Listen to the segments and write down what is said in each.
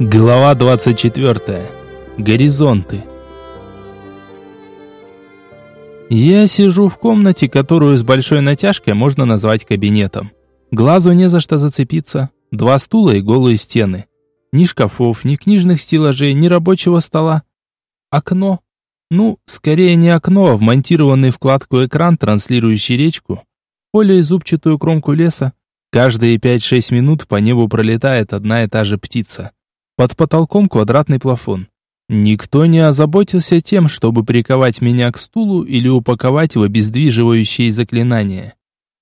Глава 24. Горизонты. Я сижу в комнате, которую с большой натяжкой можно назвать кабинетом. Глазу не за что зацепиться. Два стула и голые стены. Ни шкафов, ни книжных стеллажей, ни рабочего стола. Окно. Ну, скорее не окно, а вмонтированный вкладку экран, транслирующий речку. Поле и зубчатую кромку леса. Каждые 5-6 минут по небу пролетает одна и та же птица. Под потолком квадратный плафон. Никто не озаботился тем, чтобы приковать меня к стулу или упаковать в обездвиживающие заклинания.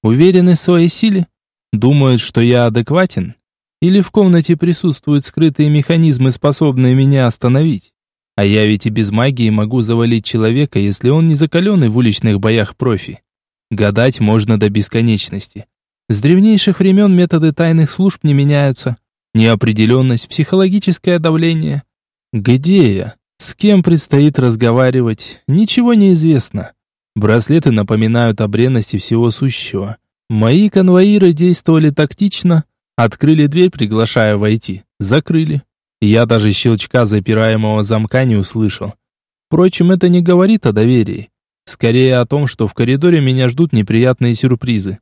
Уверены в своей силе? Думают, что я адекватен? Или в комнате присутствуют скрытые механизмы, способные меня остановить? А я ведь и без магии могу завалить человека, если он не закаленный в уличных боях профи. Гадать можно до бесконечности. С древнейших времен методы тайных служб не меняются. Неопределенность, психологическое давление. Где я? С кем предстоит разговаривать? Ничего не известно. Браслеты напоминают о бренности всего сущего. Мои конвоиры действовали тактично, открыли дверь, приглашая войти, закрыли. Я даже щелчка запираемого замка не услышал. Впрочем, это не говорит о доверии. Скорее о том, что в коридоре меня ждут неприятные сюрпризы.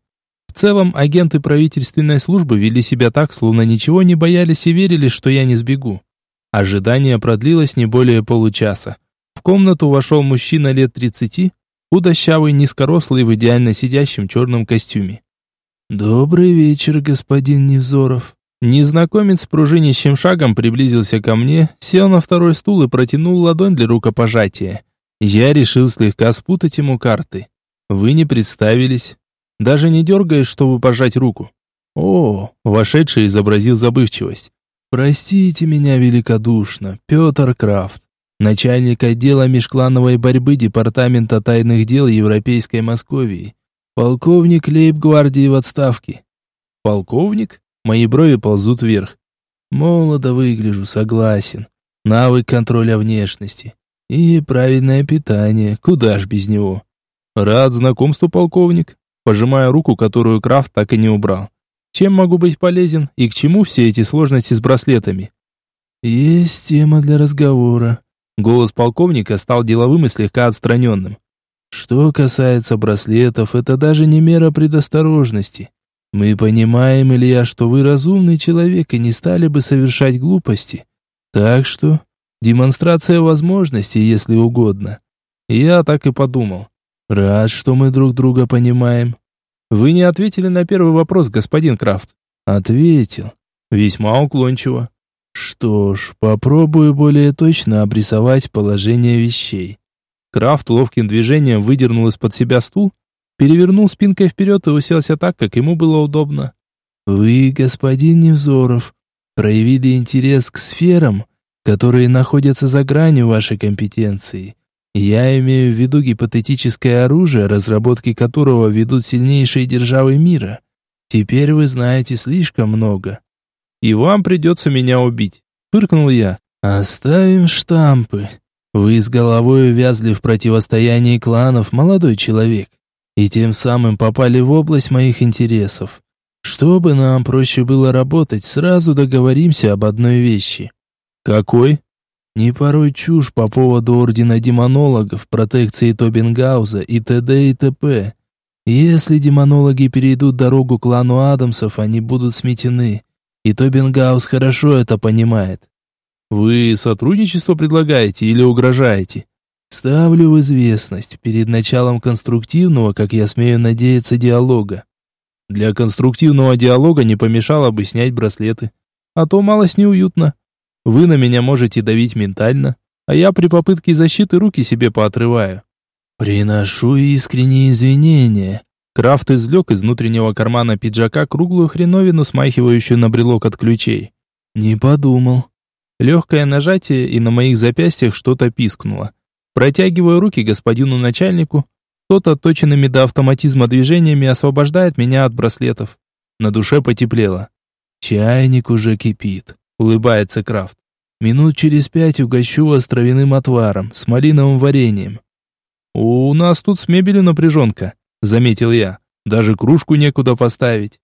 Целом, агенты правительственной службы вели себя так, словно ничего не боялись и верили, что я не сбегу. Ожидание продлилось не более получаса. В комнату вошел мужчина лет тридцати, худощавый, низкорослый, в идеально сидящем черном костюме. «Добрый вечер, господин Невзоров». Незнакомец с пружинищим шагом приблизился ко мне, сел на второй стул и протянул ладонь для рукопожатия. Я решил слегка спутать ему карты. Вы не представились. Даже не дергаешь, чтобы пожать руку. О, вошедший изобразил забывчивость. Простите меня великодушно, Петр Крафт, начальник отдела межклановой борьбы Департамента тайных дел Европейской Московии, полковник лейб-гвардии в отставке. Полковник? Мои брови ползут вверх. Молодо выгляжу, согласен. Навык контроля внешности. И правильное питание, куда ж без него. Рад знакомству, полковник пожимая руку, которую Крафт так и не убрал. Чем могу быть полезен и к чему все эти сложности с браслетами? Есть тема для разговора. Голос полковника стал деловым и слегка отстраненным. Что касается браслетов, это даже не мера предосторожности. Мы понимаем, Илья, что вы разумный человек и не стали бы совершать глупости. Так что демонстрация возможностей, если угодно. Я так и подумал. Рад, что мы друг друга понимаем. Вы не ответили на первый вопрос, господин Крафт. Ответил. Весьма уклончиво. Что ж, попробую более точно обрисовать положение вещей. Крафт ловким движением выдернул из-под себя стул, перевернул спинкой вперед и уселся так, как ему было удобно. Вы, господин Невзоров, проявили интерес к сферам, которые находятся за гранью вашей компетенции. Я имею в виду гипотетическое оружие, разработки которого ведут сильнейшие державы мира. Теперь вы знаете слишком много. И вам придется меня убить, фыркнул я. Оставим штампы. Вы с головой увязли в противостоянии кланов, молодой человек, и тем самым попали в область моих интересов. Чтобы нам проще было работать, сразу договоримся об одной вещи. Какой? Не порой чушь по поводу ордена демонологов, протекции Тобингауза и т.д. и т.п. Если демонологи перейдут дорогу клану Адамсов, они будут сметены. И Тобингаус хорошо это понимает. Вы сотрудничество предлагаете или угрожаете? Ставлю в известность перед началом конструктивного, как я смею надеяться, диалога. Для конструктивного диалога не помешало бы снять браслеты. А то малость неуютно. Вы на меня можете давить ментально, а я при попытке защиты руки себе поотрываю. Приношу искренние извинения. Крафт извлек из внутреннего кармана пиджака круглую хреновину, смахивающую на брелок от ключей. Не подумал. Легкое нажатие, и на моих запястьях что-то пискнуло. Протягиваю руки господину начальнику. Тот отточенными до автоматизма движениями освобождает меня от браслетов. На душе потеплело. Чайник уже кипит улыбается Крафт. Минут через пять угощу вас травяным отваром с малиновым вареньем. У нас тут с мебелью напряженка, заметил я. Даже кружку некуда поставить.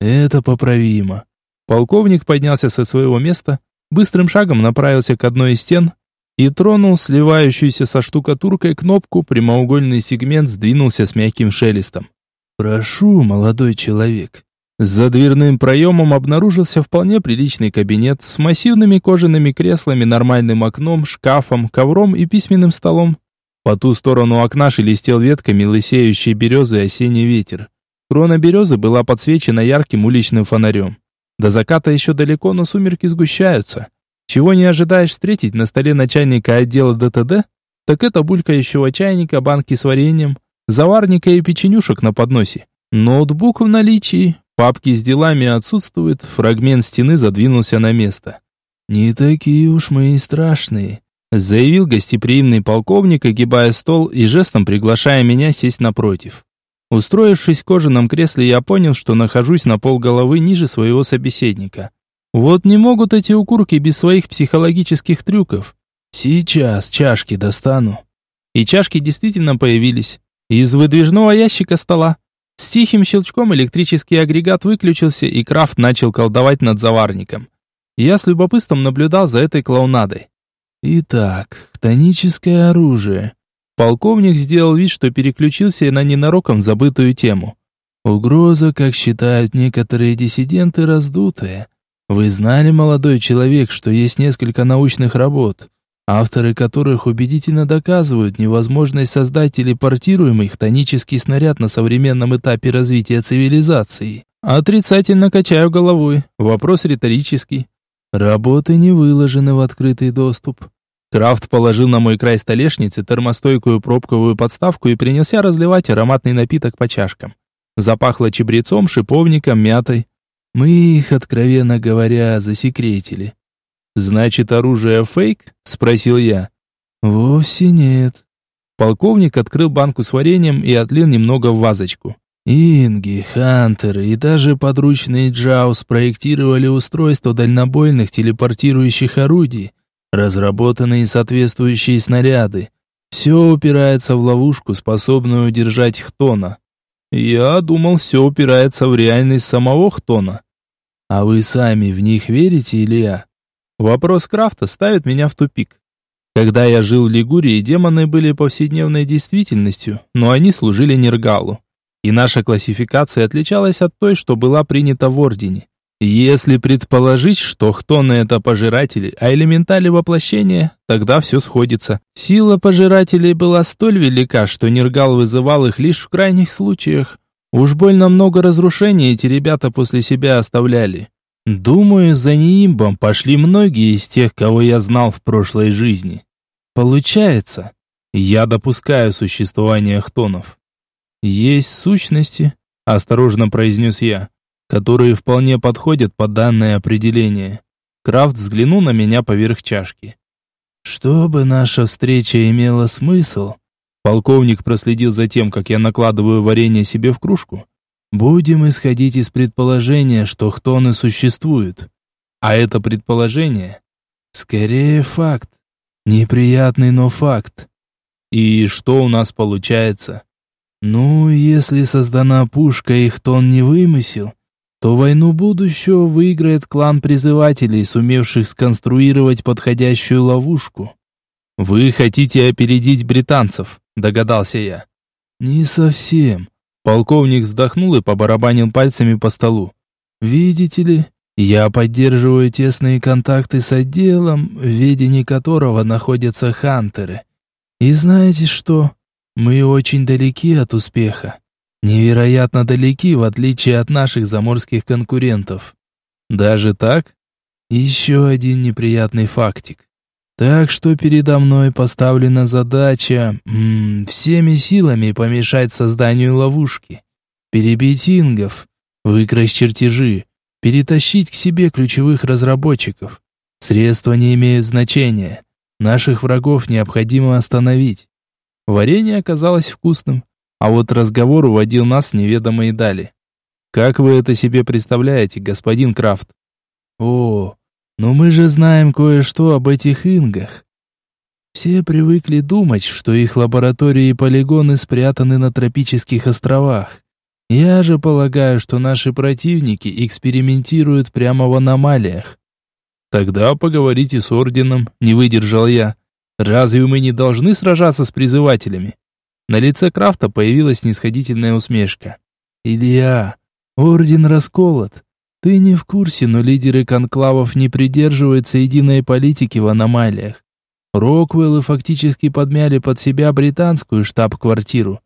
Это поправимо. Полковник поднялся со своего места, быстрым шагом направился к одной из стен и тронул сливающуюся со штукатуркой кнопку, прямоугольный сегмент сдвинулся с мягким шелестом. «Прошу, молодой человек». За дверным проемом обнаружился вполне приличный кабинет с массивными кожаными креслами, нормальным окном, шкафом, ковром и письменным столом. По ту сторону окна шелестел ветками лысеющей березы осенний ветер. Крона березы была подсвечена ярким уличным фонарем. До заката еще далеко, но сумерки сгущаются. Чего не ожидаешь встретить на столе начальника отдела ДТД? Так это булькающего чайника, банки с вареньем, заварника и печенюшек на подносе. Ноутбук в наличии, папки с делами отсутствуют, фрагмент стены задвинулся на место. «Не такие уж мы и страшные», заявил гостеприимный полковник, огибая стол и жестом приглашая меня сесть напротив. Устроившись в кожаном кресле, я понял, что нахожусь на полголовы ниже своего собеседника. Вот не могут эти укурки без своих психологических трюков. Сейчас чашки достану. И чашки действительно появились. Из выдвижного ящика стола. С тихим щелчком электрический агрегат выключился, и Крафт начал колдовать над заварником. Я с любопытством наблюдал за этой клоунадой. Итак, хтоническое оружие. Полковник сделал вид, что переключился на ненароком забытую тему. Угроза, как считают некоторые диссиденты, раздутая. Вы знали, молодой человек, что есть несколько научных работ, авторы которых убедительно доказывают невозможность создать телепортируемый хтонический снаряд на современном этапе развития цивилизации. Отрицательно качаю головой. Вопрос риторический. Работы не выложены в открытый доступ. Крафт положил на мой край столешницы термостойкую пробковую подставку и принялся разливать ароматный напиток по чашкам. Запахло чебрецом, шиповником, мятой. Мы их, откровенно говоря, засекретили. «Значит, оружие фейк?» – спросил я. «Вовсе нет». Полковник открыл банку с вареньем и отлил немного в вазочку. Инги, Хантеры и даже подручные Джаус спроектировали устройство дальнобойных телепортирующих орудий, разработанные соответствующие снаряды. Все упирается в ловушку, способную удержать Хтона. Я думал, все упирается в реальность самого Хтона. А вы сами в них верите, Илья? Вопрос Крафта ставит меня в тупик. Когда я жил в Лигурии, демоны были повседневной действительностью, но они служили Нергалу. И наша классификация отличалась от той, что была принята в Ордене. Если предположить, что хтоны это пожиратели, а элементали воплощения, тогда все сходится. Сила пожирателей была столь велика, что Нергал вызывал их лишь в крайних случаях. Уж больно много разрушений эти ребята после себя оставляли. Думаю, за неимбом пошли многие из тех, кого я знал в прошлой жизни. Получается, я допускаю существование хтонов. Есть сущности, осторожно произнес я которые вполне подходят под данное определение. Крафт взглянул на меня поверх чашки. Чтобы наша встреча имела смысл, полковник проследил за тем, как я накладываю варенье себе в кружку. Будем исходить из предположения, что хтоны существуют. А это предположение скорее факт. Неприятный, но факт. И что у нас получается? Ну, если создана пушка и хтон не вымысел, то войну будущего выиграет клан призывателей, сумевших сконструировать подходящую ловушку. Вы хотите опередить британцев, догадался я. Не совсем. Полковник вздохнул и побарабанил пальцами по столу. Видите ли, я поддерживаю тесные контакты с отделом, в ведении которого находятся хантеры. И знаете что? Мы очень далеки от успеха невероятно далеки, в отличие от наших заморских конкурентов. Даже так? Еще один неприятный фактик. Так что передо мной поставлена задача м всеми силами помешать созданию ловушки, перебить ингов, выкрасть чертежи, перетащить к себе ключевых разработчиков. Средства не имеют значения. Наших врагов необходимо остановить. Варенье оказалось вкусным. А вот разговор уводил нас в неведомые дали. Как вы это себе представляете, господин Крафт? О, но мы же знаем кое-что об этих ингах. Все привыкли думать, что их лаборатории и полигоны спрятаны на тропических островах. Я же полагаю, что наши противники экспериментируют прямо в аномалиях. Тогда поговорите с орденом, не выдержал я. Разве мы не должны сражаться с призывателями? На лице Крафта появилась снисходительная усмешка. Илья, орден расколот. Ты не в курсе, но лидеры конклавов не придерживаются единой политики в аномалиях. Роквеллы фактически подмяли под себя британскую штаб-квартиру.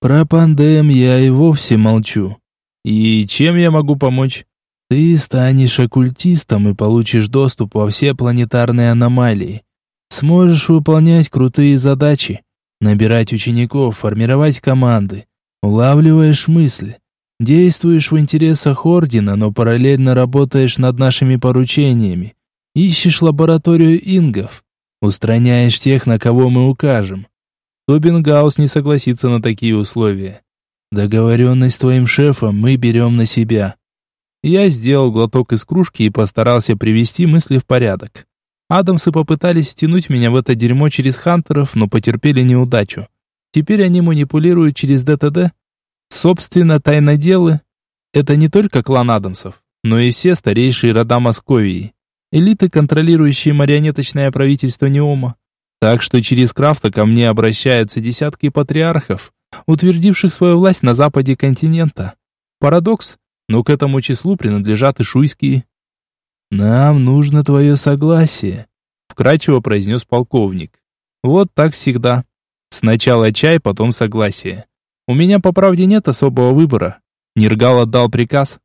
Про пандем я и вовсе молчу. И чем я могу помочь? Ты станешь оккультистом и получишь доступ во все планетарные аномалии. Сможешь выполнять крутые задачи, набирать учеников, формировать команды. Улавливаешь мысли. Действуешь в интересах Ордена, но параллельно работаешь над нашими поручениями. Ищешь лабораторию ингов. Устраняешь тех, на кого мы укажем. Тобингаус не согласится на такие условия. Договоренность с твоим шефом мы берем на себя. Я сделал глоток из кружки и постарался привести мысли в порядок. Адамсы попытались стянуть меня в это дерьмо через хантеров, но потерпели неудачу. Теперь они манипулируют через ДТД. Собственно, тайноделы — это не только клан Адамсов, но и все старейшие рода Московии элиты, контролирующие марионеточное правительство Неома. Так что через Крафта ко мне обращаются десятки патриархов, утвердивших свою власть на западе континента. Парадокс, но к этому числу принадлежат и шуйские. «Нам нужно твое согласие», — вкратчиво произнес полковник. «Вот так всегда. Сначала чай, потом согласие. У меня, по правде, нет особого выбора. Нергал отдал приказ,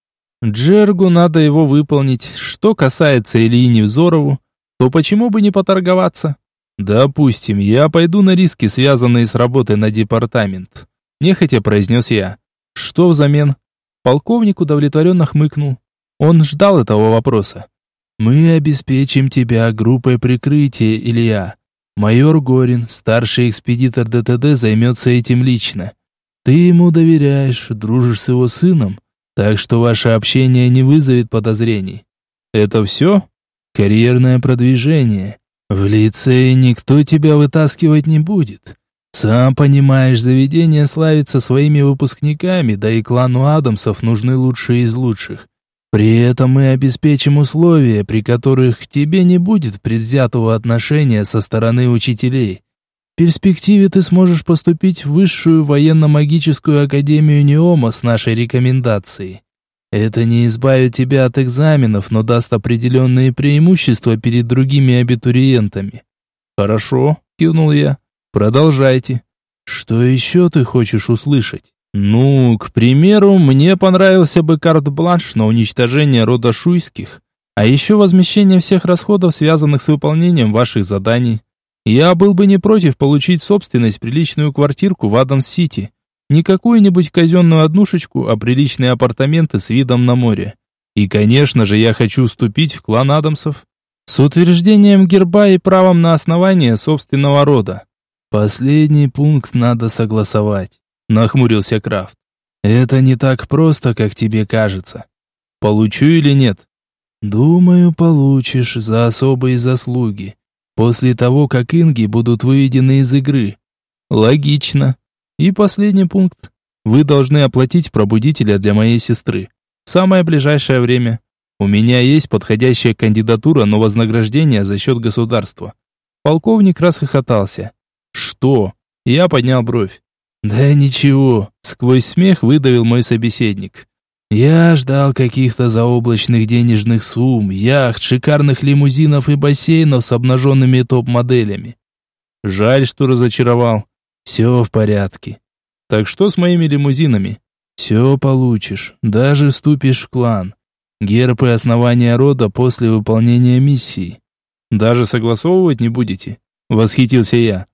Джергу надо его выполнить. Что касается Ильи Невзорову, то почему бы не поторговаться? Допустим, я пойду на риски, связанные с работой на департамент. Нехотя произнес я. Что взамен? Полковник удовлетворенно хмыкнул. Он ждал этого вопроса. «Мы обеспечим тебя группой прикрытия, Илья. Майор Горин, старший экспедитор ДТД, займется этим лично. Ты ему доверяешь, дружишь с его сыном, так что ваше общение не вызовет подозрений. Это все? Карьерное продвижение. В лицее никто тебя вытаскивать не будет. Сам понимаешь, заведение славится своими выпускниками, да и клану Адамсов нужны лучшие из лучших. При этом мы обеспечим условия, при которых к тебе не будет предвзятого отношения со стороны учителей. Перспективе ты сможешь поступить в высшую военно-магическую академию Неома с нашей рекомендацией. Это не избавит тебя от экзаменов, но даст определенные преимущества перед другими абитуриентами. Хорошо, кивнул я. Продолжайте. Что еще ты хочешь услышать? Ну, к примеру, мне понравился бы карт-бланш на уничтожение рода шуйских, а еще возмещение всех расходов, связанных с выполнением ваших заданий. Я был бы не против получить собственность приличную квартирку в Адамс-Сити. Не какую-нибудь казенную однушечку, а приличные апартаменты с видом на море. И, конечно же, я хочу вступить в клан Адамсов. С утверждением герба и правом на основание собственного рода. Последний пункт надо согласовать. Нахмурился Крафт. Это не так просто, как тебе кажется. Получу или нет? Думаю, получишь за особые заслуги после того, как инги будут выведены из игры. Логично. И последний пункт. Вы должны оплатить пробудителя для моей сестры. В самое ближайшее время. У меня есть подходящая кандидатура, но вознаграждение за счет государства. Полковник расхохотался. Что? Я поднял бровь. Да ничего, сквозь смех выдавил мой собеседник. Я ждал каких-то заоблачных денежных сумм, яхт, шикарных лимузинов и бассейнов с обнаженными топ-моделями. Жаль, что разочаровал. Все в порядке. Так что с моими лимузинами? Все получишь, даже вступишь в клан. Герб и основания рода после выполнения миссии. Даже согласовывать не будете? Восхитился я.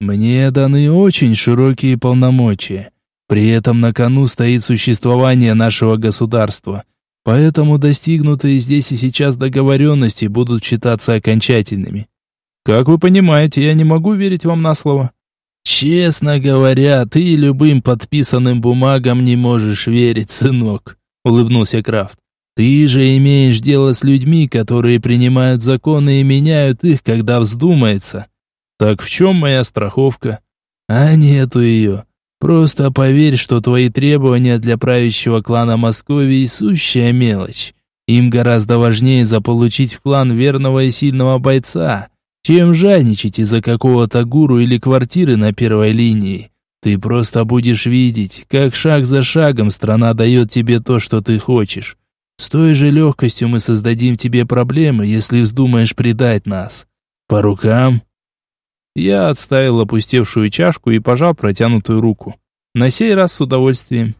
Мне даны очень широкие полномочия. При этом на кону стоит существование нашего государства. Поэтому достигнутые здесь и сейчас договоренности будут считаться окончательными. Как вы понимаете, я не могу верить вам на слово. Честно говоря, ты любым подписанным бумагам не можешь верить, сынок, улыбнулся Крафт. Ты же имеешь дело с людьми, которые принимают законы и меняют их, когда вздумается. Так в чем моя страховка? А нету ее. Просто поверь, что твои требования для правящего клана Московии – сущая мелочь. Им гораздо важнее заполучить в клан верного и сильного бойца, чем жадничать из-за какого-то гуру или квартиры на первой линии. Ты просто будешь видеть, как шаг за шагом страна дает тебе то, что ты хочешь. С той же легкостью мы создадим тебе проблемы, если вздумаешь предать нас. По рукам?» Я отставил опустевшую чашку и пожал протянутую руку. На сей раз с удовольствием.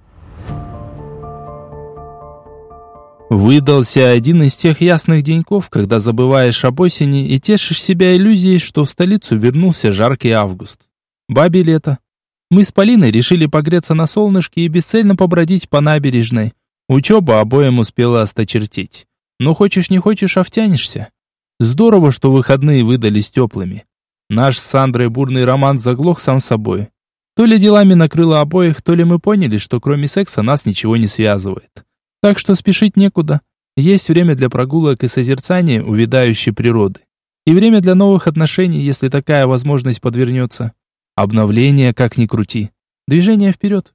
Выдался один из тех ясных деньков, когда забываешь об осени и тешишь себя иллюзией, что в столицу вернулся жаркий август. Бабе лето. Мы с Полиной решили погреться на солнышке и бесцельно побродить по набережной. Учеба обоим успела осточертеть. Но хочешь не хочешь, а втянешься. Здорово, что выходные выдались теплыми. Наш с Сандрой бурный роман заглох сам собой. То ли делами накрыло обоих, то ли мы поняли, что кроме секса нас ничего не связывает. Так что спешить некуда. Есть время для прогулок и созерцания увядающей природы. И время для новых отношений, если такая возможность подвернется. Обновление, как ни крути. Движение вперед.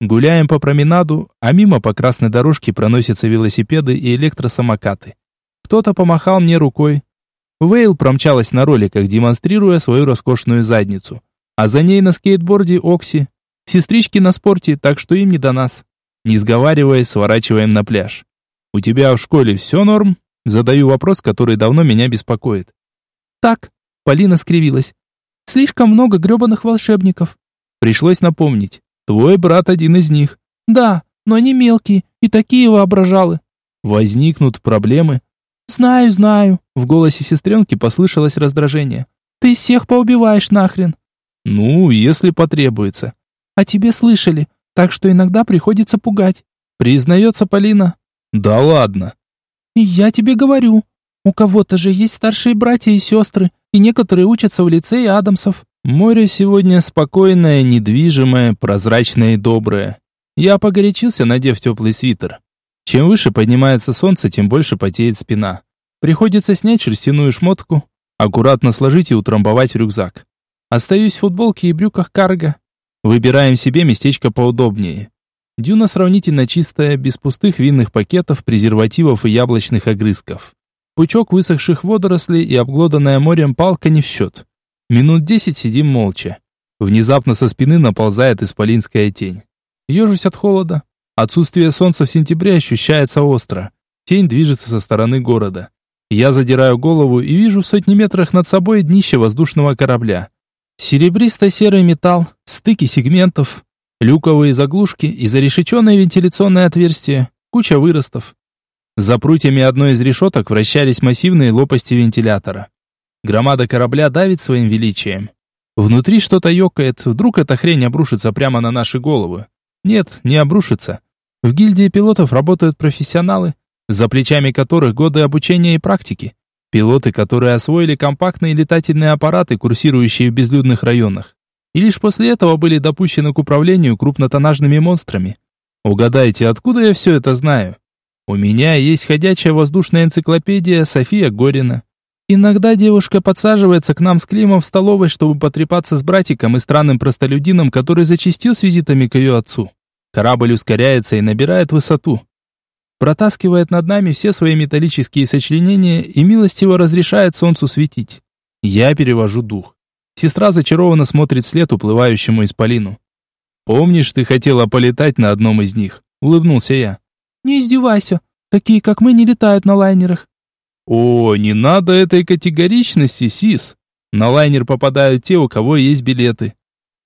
Гуляем по променаду, а мимо по красной дорожке проносятся велосипеды и электросамокаты. Кто-то помахал мне рукой. Вейл промчалась на роликах, демонстрируя свою роскошную задницу. А за ней на скейтборде Окси. Сестрички на спорте, так что им не до нас. Не сговариваясь, сворачиваем на пляж. «У тебя в школе все норм?» Задаю вопрос, который давно меня беспокоит. «Так», — Полина скривилась. Слишком много грёбаных волшебников. Пришлось напомнить. Твой брат один из них. Да, но они мелкие и такие воображалы. Возникнут проблемы. Знаю, знаю. В голосе сестренки послышалось раздражение. Ты всех поубиваешь нахрен. Ну, если потребуется. А тебе слышали, так что иногда приходится пугать. Признается Полина. Да ладно. Я тебе говорю, у кого-то же есть старшие братья и сестры, и некоторые учатся в лицее Адамсов. Море сегодня спокойное, недвижимое, прозрачное и доброе. Я погорячился, надев теплый свитер. Чем выше поднимается солнце, тем больше потеет спина. Приходится снять шерстяную шмотку, аккуратно сложить и утрамбовать в рюкзак. Остаюсь в футболке и брюках карго. Выбираем себе местечко поудобнее. Дюна сравнительно чистая, без пустых винных пакетов, презервативов и яблочных огрызков. Пучок высохших водорослей и обглоданная морем палка не в счет. Минут десять сидим молча. Внезапно со спины наползает исполинская тень. Ежусь от холода. Отсутствие солнца в сентябре ощущается остро. Тень движется со стороны города. Я задираю голову и вижу в сотни метрах над собой днище воздушного корабля. Серебристо-серый металл, стыки сегментов, люковые заглушки и зарешеченное вентиляционное отверстие, куча выростов. За прутьями одной из решеток вращались массивные лопасти вентилятора. Громада корабля давит своим величием. Внутри что-то ёкает, вдруг эта хрень обрушится прямо на наши головы. Нет, не обрушится. В гильдии пилотов работают профессионалы, за плечами которых годы обучения и практики. Пилоты, которые освоили компактные летательные аппараты, курсирующие в безлюдных районах. И лишь после этого были допущены к управлению крупнотоннажными монстрами. Угадайте, откуда я все это знаю? У меня есть ходячая воздушная энциклопедия София Горина. Иногда девушка подсаживается к нам с Климом в столовой, чтобы потрепаться с братиком и странным простолюдином, который зачастил с визитами к ее отцу. Корабль ускоряется и набирает высоту. Протаскивает над нами все свои металлические сочленения и милостиво разрешает солнцу светить. Я перевожу дух. Сестра зачарованно смотрит след уплывающему исполину. «Помнишь, ты хотела полетать на одном из них?» — улыбнулся я. Не издевайся. Такие, как мы, не летают на лайнерах. О, не надо этой категоричности, Сис. На лайнер попадают те, у кого есть билеты.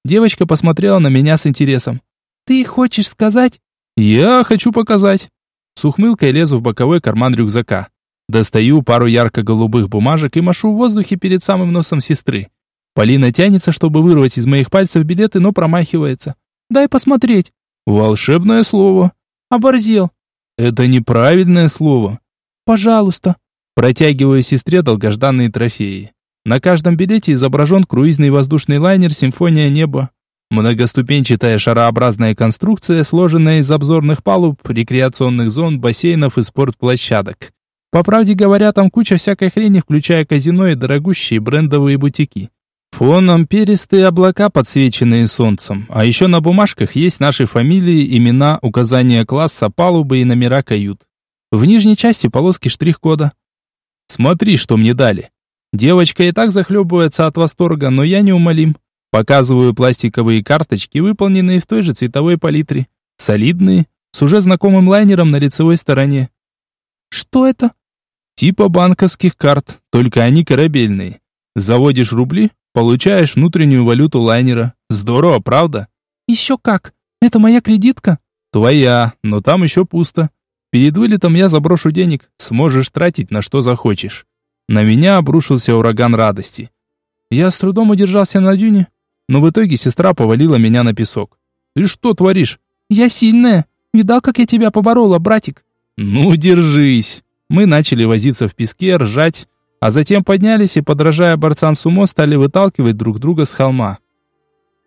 Девочка посмотрела на меня с интересом. Ты хочешь сказать? Я хочу показать. С ухмылкой лезу в боковой карман рюкзака. Достаю пару ярко-голубых бумажек и машу в воздухе перед самым носом сестры. Полина тянется, чтобы вырвать из моих пальцев билеты, но промахивается. Дай посмотреть. Волшебное слово. Оборзел. Это неправильное слово. Пожалуйста. Протягиваю сестре долгожданные трофеи. На каждом билете изображен круизный воздушный лайнер «Симфония неба». Многоступенчатая шарообразная конструкция, сложенная из обзорных палуб, рекреационных зон, бассейнов и спортплощадок. По правде говоря, там куча всякой хрени, включая казино и дорогущие брендовые бутики. Фоном перистые облака, подсвеченные солнцем. А еще на бумажках есть наши фамилии, имена, указания класса, палубы и номера кают. В нижней части полоски штрих-кода. Смотри, что мне дали. Девочка и так захлебывается от восторга, но я неумолим. Показываю пластиковые карточки, выполненные в той же цветовой палитре. Солидные, с уже знакомым лайнером на лицевой стороне. Что это? Типа банковских карт, только они корабельные. Заводишь рубли, получаешь внутреннюю валюту лайнера. Здорово, правда? Еще как. Это моя кредитка? Твоя, но там еще пусто. Перед вылетом я заброшу денег, сможешь тратить на что захочешь. На меня обрушился ураган радости. Я с трудом удержался на дюне, но в итоге сестра повалила меня на песок. «Ты что творишь?» «Я сильная. Видал, как я тебя поборола, братик?» «Ну, держись!» Мы начали возиться в песке, ржать, а затем поднялись и, подражая борцам сумо, стали выталкивать друг друга с холма.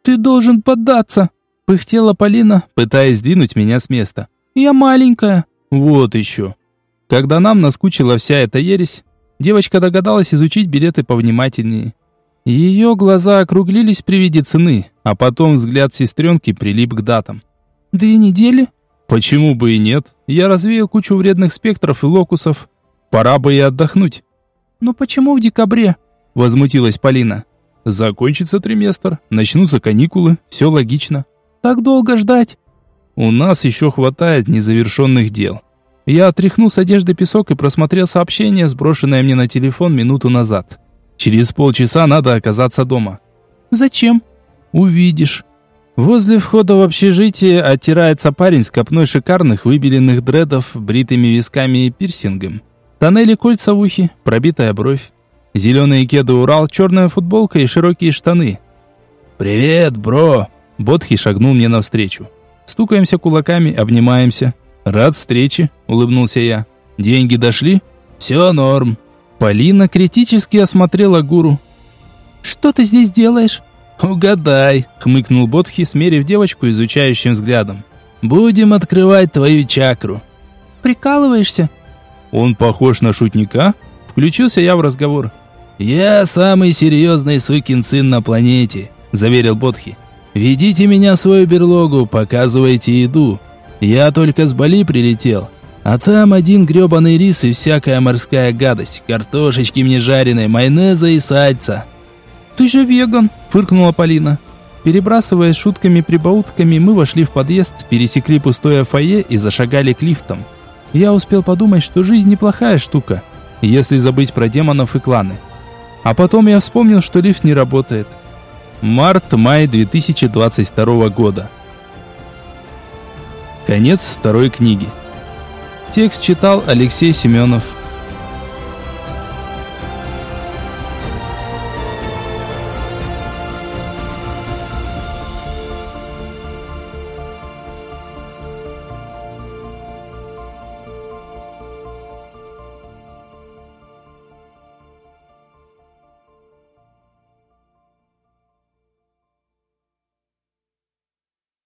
«Ты должен поддаться!» — пыхтела Полина, пытаясь сдвинуть меня с места. «Я маленькая!» «Вот еще!» Когда нам наскучила вся эта ересь, Девочка догадалась изучить билеты повнимательнее. Ее глаза округлились при виде цены, а потом взгляд сестренки прилип к датам. «Две недели?» «Почему бы и нет? Я развеял кучу вредных спектров и локусов. Пора бы и отдохнуть». «Но почему в декабре?» Возмутилась Полина. «Закончится триместр, начнутся каникулы, все логично». «Так долго ждать?» «У нас еще хватает незавершенных дел». Я отряхнул с одежды песок и просмотрел сообщение, сброшенное мне на телефон минуту назад. Через полчаса надо оказаться дома. Зачем? Увидишь. Возле входа в общежитие оттирается парень с копной шикарных выбеленных дредов, бритыми висками и пирсингом. Тоннели кольца в ухе, пробитая бровь. Зеленые кеды Урал, черная футболка и широкие штаны. «Привет, бро!» Бодхи шагнул мне навстречу. Стукаемся кулаками, обнимаемся. «Рад встрече», — улыбнулся я. «Деньги дошли?» «Все норм». Полина критически осмотрела гуру. «Что ты здесь делаешь?» «Угадай», — хмыкнул Бодхи, смерив девочку изучающим взглядом. «Будем открывать твою чакру». «Прикалываешься?» «Он похож на шутника?» Включился я в разговор. «Я самый серьезный сукин сын на планете», — заверил Бодхи. «Ведите меня в свою берлогу, показывайте еду. Я только с Бали прилетел. А там один грёбаный рис и всякая морская гадость. Картошечки мне жареной, майонеза и сальца. «Ты же веган!» – фыркнула Полина. Перебрасываясь шутками-прибаутками, мы вошли в подъезд, пересекли пустое фойе и зашагали к лифтам. Я успел подумать, что жизнь неплохая штука, если забыть про демонов и кланы. А потом я вспомнил, что лифт не работает. Март-май 2022 года. Конец второй книги. Текст читал Алексей Семенов.